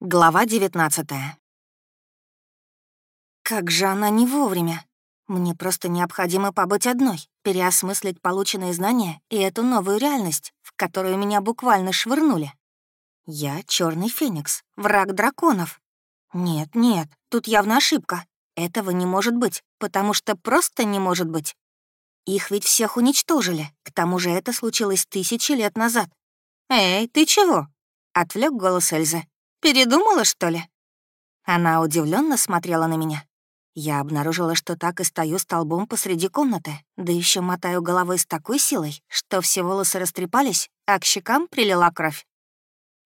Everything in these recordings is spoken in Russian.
Глава 19 Как же она не вовремя. Мне просто необходимо побыть одной, переосмыслить полученные знания и эту новую реальность, в которую меня буквально швырнули. Я черный феникс, враг драконов. Нет, нет, тут явно ошибка. Этого не может быть, потому что просто не может быть. Их ведь всех уничтожили, к тому же это случилось тысячи лет назад. «Эй, ты чего?» — отвлек голос Эльзы. Передумала, что ли?» Она удивленно смотрела на меня. Я обнаружила, что так и стою столбом посреди комнаты, да еще мотаю головой с такой силой, что все волосы растрепались, а к щекам прилила кровь.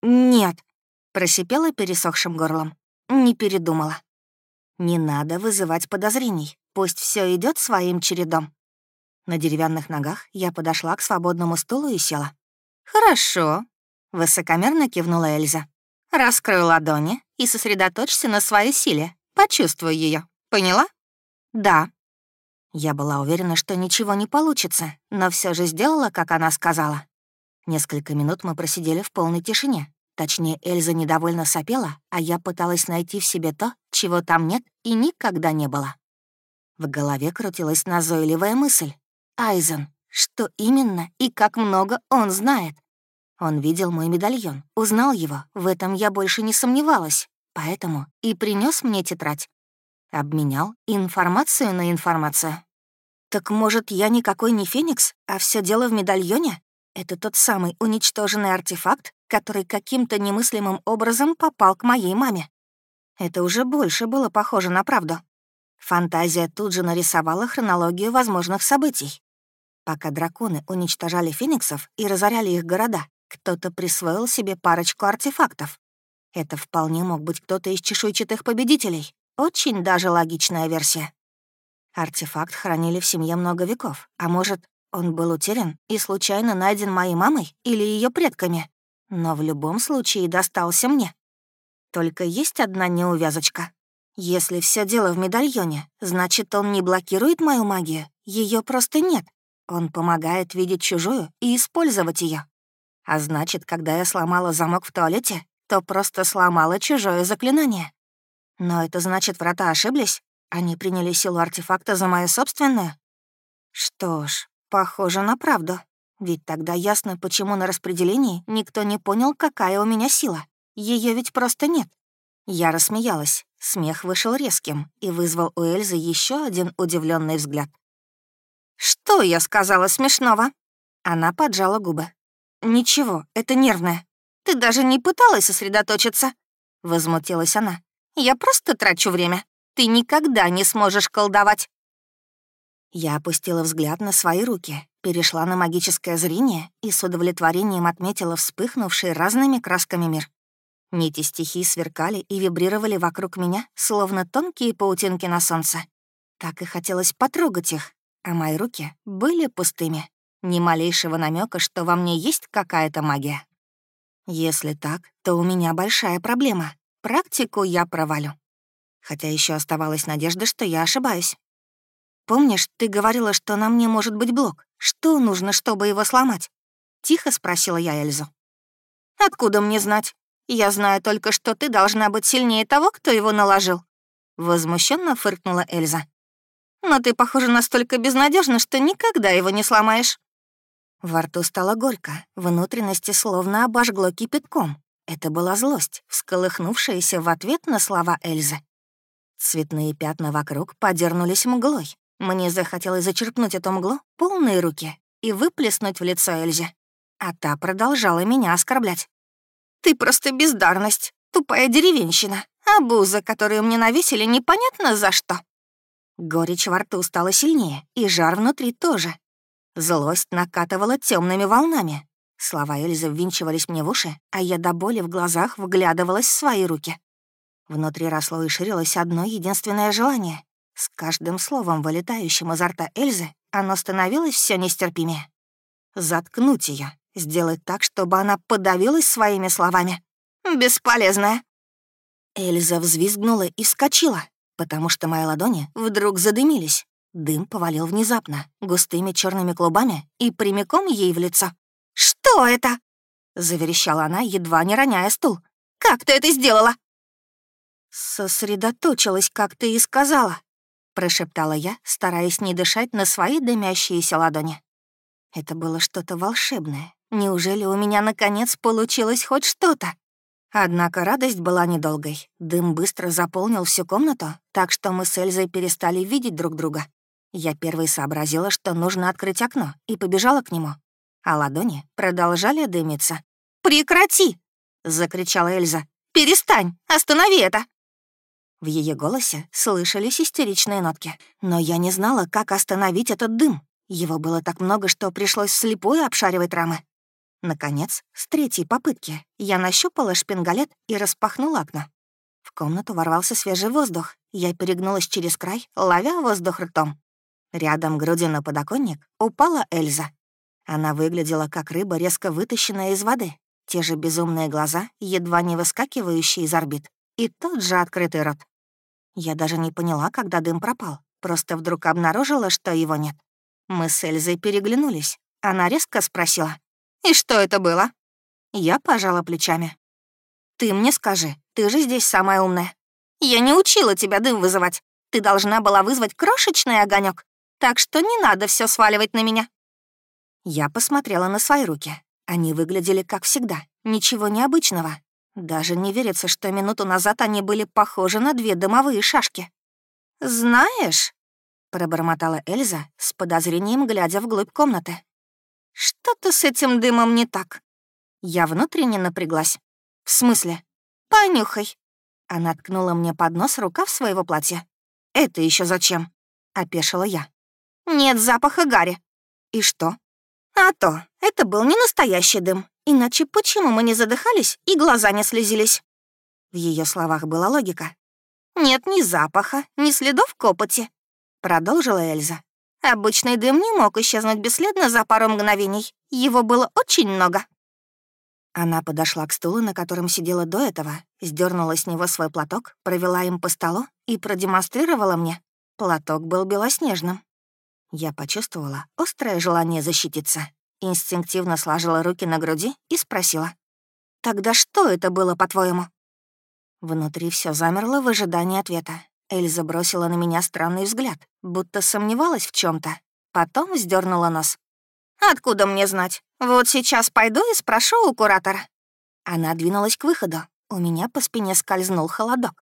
«Нет», — просипела пересохшим горлом. Не передумала. «Не надо вызывать подозрений, пусть все идет своим чередом». На деревянных ногах я подошла к свободному стулу и села. «Хорошо», — высокомерно кивнула Эльза. Раскрой ладони и сосредоточься на своей силе. Почувствуй ее. Поняла? Да. Я была уверена, что ничего не получится, но все же сделала, как она сказала. Несколько минут мы просидели в полной тишине. Точнее, Эльза недовольно сопела, а я пыталась найти в себе то, чего там нет и никогда не было. В голове крутилась назойливая мысль. Айзен, что именно и как много он знает? Он видел мой медальон, узнал его, в этом я больше не сомневалась, поэтому и принес мне тетрадь. Обменял информацию на информацию. Так может, я никакой не Феникс, а все дело в медальоне? Это тот самый уничтоженный артефакт, который каким-то немыслимым образом попал к моей маме. Это уже больше было похоже на правду. Фантазия тут же нарисовала хронологию возможных событий. Пока драконы уничтожали фениксов и разоряли их города, кто-то присвоил себе парочку артефактов. Это вполне мог быть кто-то из чешуйчатых победителей. Очень даже логичная версия. Артефакт хранили в семье много веков, а может, он был утерян и случайно найден моей мамой или ее предками. Но в любом случае достался мне. Только есть одна неувязочка. Если все дело в медальоне, значит, он не блокирует мою магию, ее просто нет. Он помогает видеть чужую и использовать ее. А значит, когда я сломала замок в туалете, то просто сломала чужое заклинание. Но это значит, врата ошиблись? Они приняли силу артефакта за мою собственную? Что ж, похоже на правду. Ведь тогда ясно, почему на распределении никто не понял, какая у меня сила. Ее ведь просто нет. Я рассмеялась. Смех вышел резким и вызвал у Эльзы еще один удивленный взгляд. «Что я сказала смешного?» Она поджала губы. «Ничего, это нервное. Ты даже не пыталась сосредоточиться?» Возмутилась она. «Я просто трачу время. Ты никогда не сможешь колдовать». Я опустила взгляд на свои руки, перешла на магическое зрение и с удовлетворением отметила вспыхнувший разными красками мир. Нити стихий сверкали и вибрировали вокруг меня, словно тонкие паутинки на солнце. Так и хотелось потрогать их, а мои руки были пустыми. Ни малейшего намека, что во мне есть какая-то магия. Если так, то у меня большая проблема. Практику я провалю. Хотя еще оставалась надежда, что я ошибаюсь. «Помнишь, ты говорила, что на мне может быть блок? Что нужно, чтобы его сломать?» Тихо спросила я Эльзу. «Откуда мне знать? Я знаю только, что ты должна быть сильнее того, кто его наложил». Возмущенно фыркнула Эльза. «Но ты, похоже, настолько безнадежна, что никогда его не сломаешь». Во рту стало горько, внутренности словно обожгло кипятком. Это была злость, всколыхнувшаяся в ответ на слова Эльзы. Цветные пятна вокруг подернулись мглой. Мне захотелось зачерпнуть эту мглу полные руки и выплеснуть в лицо Эльзе. А та продолжала меня оскорблять. «Ты просто бездарность, тупая деревенщина, обуза, которую мне навесили непонятно за что». Горечь во рту стала сильнее, и жар внутри тоже. Злость накатывала темными волнами. Слова Эльзы ввинчивались мне в уши, а я до боли в глазах вглядывалась в свои руки. Внутри росло и ширилось одно единственное желание. С каждым словом, вылетающим изо рта Эльзы, оно становилось все нестерпимее. Заткнуть ее, сделать так, чтобы она подавилась своими словами. Бесполезная. Эльза взвизгнула и вскочила, потому что мои ладони вдруг задымились. Дым повалил внезапно, густыми черными клубами и прямиком ей в лицо. «Что это?» — заверещала она, едва не роняя стул. «Как ты это сделала? «Сосредоточилась, как ты и сказала», — прошептала я, стараясь не дышать на свои дымящиеся ладони. Это было что-то волшебное. Неужели у меня, наконец, получилось хоть что-то? Однако радость была недолгой. Дым быстро заполнил всю комнату, так что мы с Эльзой перестали видеть друг друга. Я первой сообразила, что нужно открыть окно, и побежала к нему. А ладони продолжали дымиться. «Прекрати!» — закричала Эльза. «Перестань! Останови это!» В ее голосе слышались истеричные нотки. Но я не знала, как остановить этот дым. Его было так много, что пришлось слепую обшаривать рамы. Наконец, с третьей попытки я нащупала шпингалет и распахнула окно. В комнату ворвался свежий воздух. Я перегнулась через край, ловя воздух ртом. Рядом грудью на подоконник упала Эльза. Она выглядела как рыба, резко вытащенная из воды. Те же безумные глаза, едва не выскакивающие из орбит. И тот же открытый рот. Я даже не поняла, когда дым пропал. Просто вдруг обнаружила, что его нет. Мы с Эльзой переглянулись. Она резко спросила. «И что это было?» Я пожала плечами. «Ты мне скажи, ты же здесь самая умная. Я не учила тебя дым вызывать. Ты должна была вызвать крошечный огонек, так что не надо все сваливать на меня». Я посмотрела на свои руки. Они выглядели как всегда, ничего необычного. Даже не верится, что минуту назад они были похожи на две дымовые шашки. «Знаешь», — пробормотала Эльза, с подозрением глядя вглубь комнаты. «Что-то с этим дымом не так». Я внутренне напряглась. «В смысле?» «Понюхай». Она ткнула мне под нос рукав своего платья. «Это еще зачем?» — опешила я. «Нет запаха гари». «И что?» «А то, это был не настоящий дым. Иначе почему мы не задыхались и глаза не слезились?» В ее словах была логика. «Нет ни запаха, ни следов копоти», — продолжила Эльза. Обычный дым не мог исчезнуть бесследно за пару мгновений. Его было очень много. Она подошла к стулу, на котором сидела до этого, сдернула с него свой платок, провела им по столу и продемонстрировала мне. Платок был белоснежным. Я почувствовала острое желание защититься, инстинктивно сложила руки на груди и спросила. «Тогда что это было, по-твоему?» Внутри все замерло в ожидании ответа. Эльза бросила на меня странный взгляд, будто сомневалась в чем то Потом сдернула нос. «Откуда мне знать? Вот сейчас пойду и спрошу у куратора». Она двинулась к выходу. У меня по спине скользнул холодок.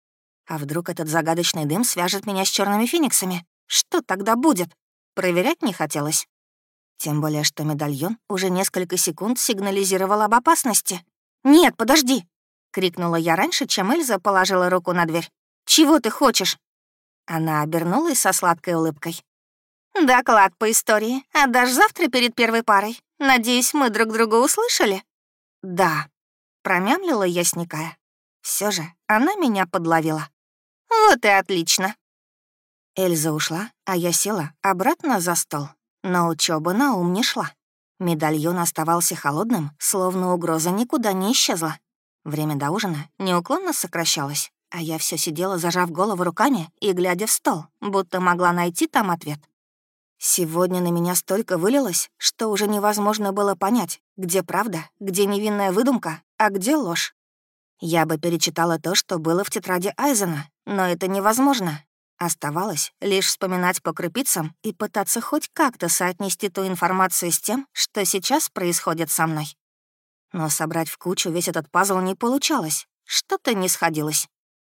А вдруг этот загадочный дым свяжет меня с черными фениксами? Что тогда будет? Проверять не хотелось. Тем более, что медальон уже несколько секунд сигнализировал об опасности. «Нет, подожди!» — крикнула я раньше, чем Эльза положила руку на дверь. Чего ты хочешь?» Она обернулась со сладкой улыбкой. «Доклад по истории. Отдашь завтра перед первой парой. Надеюсь, мы друг друга услышали?» «Да», — промямлила я, сникая. Все же она меня подловила. «Вот и отлично». Эльза ушла, а я села обратно за стол. Но учёба на ум не шла. Медальон оставался холодным, словно угроза никуда не исчезла. Время до ужина неуклонно сокращалось а я все сидела, зажав голову руками и глядя в стол, будто могла найти там ответ. Сегодня на меня столько вылилось, что уже невозможно было понять, где правда, где невинная выдумка, а где ложь. Я бы перечитала то, что было в тетради Айзена, но это невозможно. Оставалось лишь вспоминать по крупицам и пытаться хоть как-то соотнести ту информацию с тем, что сейчас происходит со мной. Но собрать в кучу весь этот пазл не получалось, что-то не сходилось.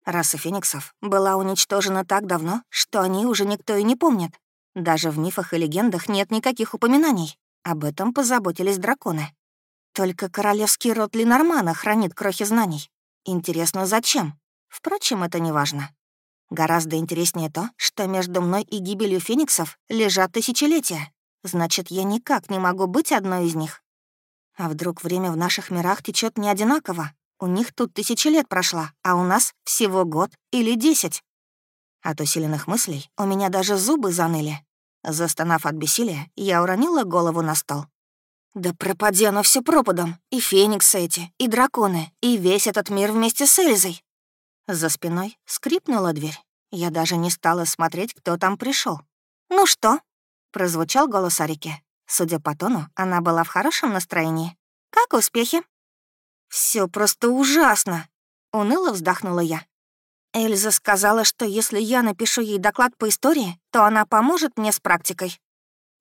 Раса фениксов была уничтожена так давно, что они уже никто и не помнит. Даже в мифах и легендах нет никаких упоминаний. Об этом позаботились драконы. Только королевский род Ленормана хранит крохи знаний. Интересно, зачем? Впрочем, это не важно. Гораздо интереснее то, что между мной и гибелью фениксов лежат тысячелетия. Значит, я никак не могу быть одной из них. А вдруг время в наших мирах течет не одинаково? У них тут тысячи лет прошла, а у нас всего год или десять. От усиленных мыслей у меня даже зубы заныли. Застонав от бессилия, я уронила голову на стол. «Да пропади оно все пропадом. И фениксы эти, и драконы, и весь этот мир вместе с Эльзой». За спиной скрипнула дверь. Я даже не стала смотреть, кто там пришел. «Ну что?» — прозвучал голос Арики. Судя по тону, она была в хорошем настроении. «Как успехи?» Все просто ужасно!» — уныло вздохнула я. Эльза сказала, что если я напишу ей доклад по истории, то она поможет мне с практикой.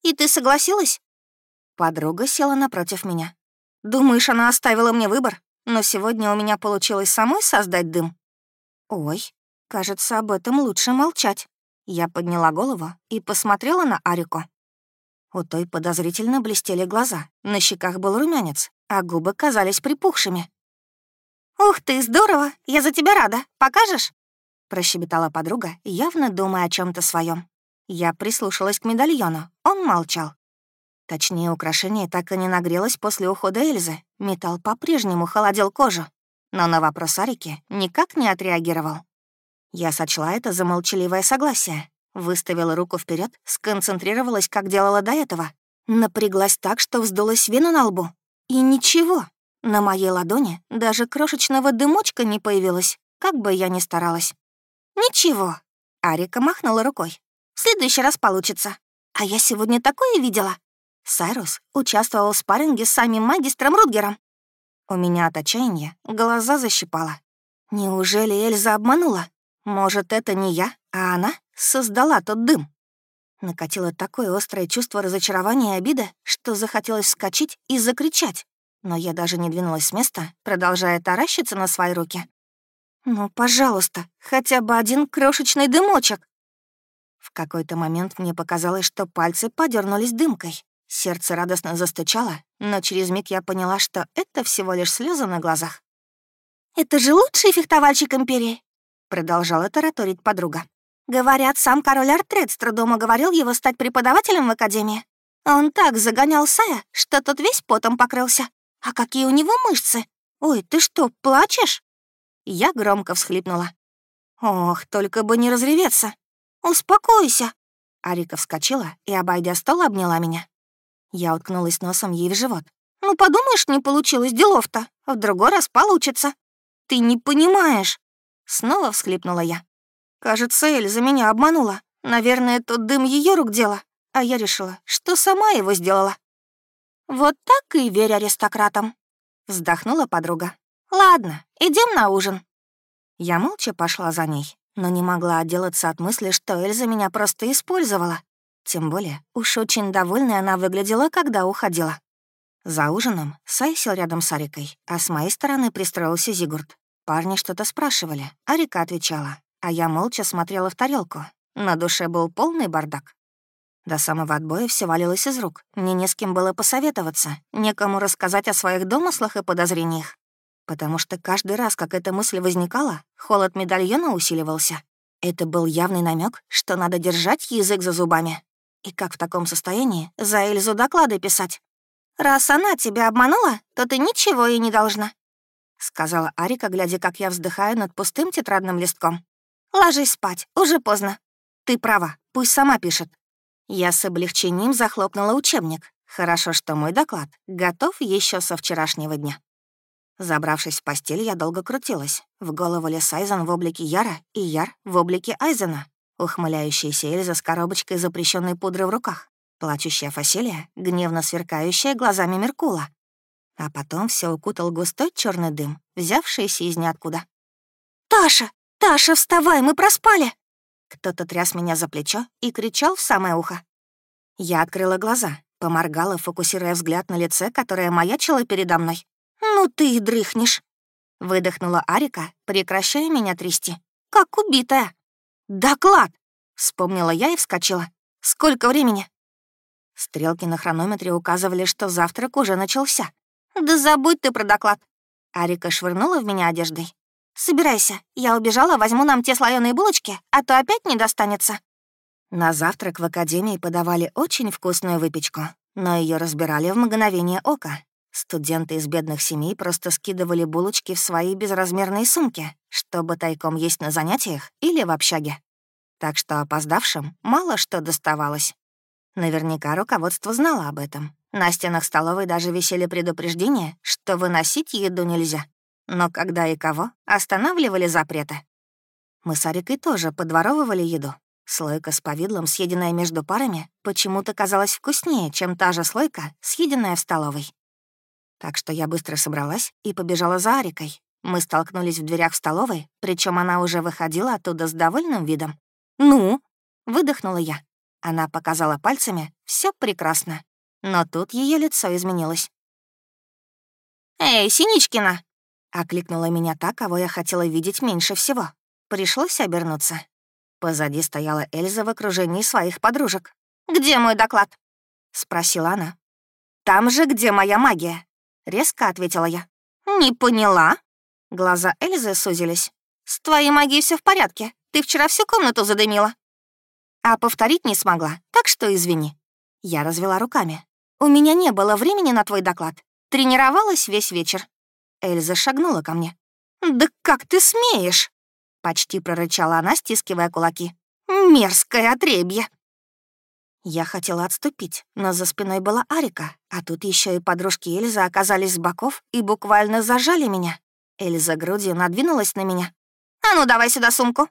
И ты согласилась? Подруга села напротив меня. Думаешь, она оставила мне выбор? Но сегодня у меня получилось самой создать дым. Ой, кажется, об этом лучше молчать. Я подняла голову и посмотрела на Арику. У той подозрительно блестели глаза, на щеках был румянец, а губы казались припухшими. «Ух ты, здорово! Я за тебя рада. Покажешь?» Прощебетала подруга, явно думая о чем то своем. Я прислушалась к медальону, он молчал. Точнее, украшение так и не нагрелось после ухода Эльзы. Металл по-прежнему холодил кожу. Но на вопрос Арики никак не отреагировал. Я сочла это за молчаливое согласие. Выставила руку вперед, сконцентрировалась, как делала до этого. Напряглась так, что вздулась вена на лбу. И ничего. На моей ладони даже крошечного дымочка не появилось, как бы я ни старалась. «Ничего», — Арика махнула рукой. «В следующий раз получится. А я сегодня такое видела. Сайрус участвовал в спарринге с самим магистром Рутгером. У меня от отчаяния глаза защипала. Неужели Эльза обманула? Может, это не я, а она создала тот дым? Накатило такое острое чувство разочарования и обиды, что захотелось вскочить и закричать. Но я даже не двинулась с места, продолжая таращиться на свои руки. «Ну, пожалуйста, хотя бы один крошечный дымочек!» В какой-то момент мне показалось, что пальцы подернулись дымкой. Сердце радостно застучало, но через миг я поняла, что это всего лишь слезы на глазах. «Это же лучший фехтовальщик Империи!» Продолжала тараторить подруга. Говорят, сам король Артред с трудом уговорил его стать преподавателем в Академии. Он так загонял Сая, что тот весь потом покрылся. А какие у него мышцы! Ой, ты что, плачешь? Я громко всхлипнула. «Ох, только бы не разреветься! Успокойся!» Арика вскочила и, обойдя стол, обняла меня. Я уткнулась носом ей в живот. «Ну, подумаешь, не получилось делов-то. В другой раз получится. Ты не понимаешь!» Снова всхлипнула я. «Кажется, Эльза меня обманула. Наверное, тот дым ее рук дело. А я решила, что сама его сделала». «Вот так и верь аристократам», — вздохнула подруга. «Ладно, идем на ужин». Я молча пошла за ней, но не могла отделаться от мысли, что Эльза меня просто использовала. Тем более, уж очень довольной она выглядела, когда уходила. За ужином Сай сел рядом с Арикой, а с моей стороны пристроился Зигурд. Парни что-то спрашивали, Арика отвечала, а я молча смотрела в тарелку. На душе был полный бардак. До самого отбоя все валилось из рук. Мне не с кем было посоветоваться, некому рассказать о своих домыслах и подозрениях потому что каждый раз, как эта мысль возникала, холод медальона усиливался. Это был явный намек, что надо держать язык за зубами. И как в таком состоянии за Эльзу доклады писать? «Раз она тебя обманула, то ты ничего ей не должна», — сказала Арика, глядя, как я вздыхаю над пустым тетрадным листком. «Ложись спать, уже поздно. Ты права, пусть сама пишет». Я с облегчением захлопнула учебник. Хорошо, что мой доклад готов еще со вчерашнего дня. Забравшись в постель, я долго крутилась. В голову лез Айзен в облике Яра и Яр в облике Айзена. Ухмыляющаяся Эльза с коробочкой запрещенной пудры в руках. Плачущая Фасилия, гневно сверкающая глазами Меркула. А потом все укутал густой черный дым, взявшийся из ниоткуда. «Таша! Таша, вставай, мы проспали!» Кто-то тряс меня за плечо и кричал в самое ухо. Я открыла глаза, поморгала, фокусируя взгляд на лице, которое маячило передо мной. «Ну ты и дрыхнешь!» — выдохнула Арика, прекращая меня трясти. «Как убитая!» «Доклад!» — вспомнила я и вскочила. «Сколько времени?» Стрелки на хронометре указывали, что завтрак уже начался. «Да забудь ты про доклад!» Арика швырнула в меня одеждой. «Собирайся, я убежала, возьму нам те слоёные булочки, а то опять не достанется». На завтрак в академии подавали очень вкусную выпечку, но ее разбирали в мгновение ока, Студенты из бедных семей просто скидывали булочки в свои безразмерные сумки, чтобы тайком есть на занятиях или в общаге. Так что опоздавшим мало что доставалось. Наверняка руководство знало об этом. На стенах столовой даже висели предупреждения, что выносить еду нельзя. Но когда и кого, останавливали запреты. Мы с Арикой тоже подворовывали еду. Слойка с повидлом, съеденная между парами, почему-то казалась вкуснее, чем та же слойка, съеденная в столовой. Так что я быстро собралась и побежала за Арикой. Мы столкнулись в дверях столовой, причем она уже выходила оттуда с довольным видом. «Ну?» — выдохнула я. Она показала пальцами. Все прекрасно. Но тут ее лицо изменилось. «Эй, Синичкина!» — окликнула меня та, кого я хотела видеть меньше всего. Пришлось обернуться. Позади стояла Эльза в окружении своих подружек. «Где мой доклад?» — спросила она. «Там же, где моя магия», — резко ответила я. «Не поняла?» Глаза Эльзы сузились. «С твоей магией все в порядке. Ты вчера всю комнату задымила». А повторить не смогла, так что извини. Я развела руками. «У меня не было времени на твой доклад. Тренировалась весь вечер». Эльза шагнула ко мне. «Да как ты смеешь?» Почти прорычала она, стискивая кулаки. «Мерзкое отребье!» Я хотела отступить, но за спиной была Арика, а тут еще и подружки Эльзы оказались с боков и буквально зажали меня. Эльза грудью надвинулась на меня. «А ну, давай сюда сумку!»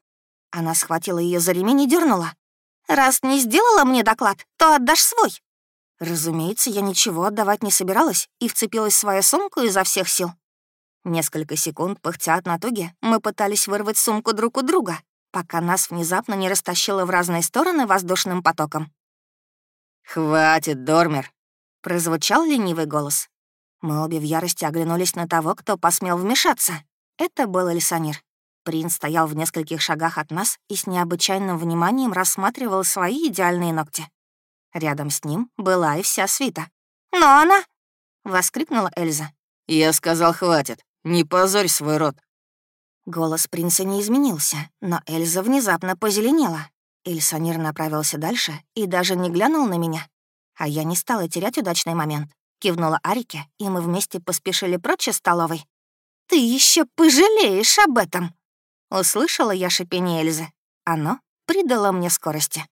Она схватила ее за ремень и дернула. «Раз не сделала мне доклад, то отдашь свой!» Разумеется, я ничего отдавать не собиралась и вцепилась в свою сумку изо всех сил. Несколько секунд, пыхтя от натуги, мы пытались вырвать сумку друг у друга, пока нас внезапно не растащило в разные стороны воздушным потоком. «Хватит, Дормер!» — прозвучал ленивый голос. Мы обе в ярости оглянулись на того, кто посмел вмешаться. Это был Эльсанир. Принц стоял в нескольких шагах от нас и с необычайным вниманием рассматривал свои идеальные ногти. Рядом с ним была и вся свита. «Но она...» — воскликнула Эльза. «Я сказал, хватит. Не позорь свой рот». Голос принца не изменился, но Эльза внезапно позеленела. Ильсанир направился дальше и даже не глянул на меня. А я не стала терять удачный момент. Кивнула Арике, и мы вместе поспешили прочь из столовой. «Ты еще пожалеешь об этом!» Услышала я шипение Эльзы. Оно придало мне скорости.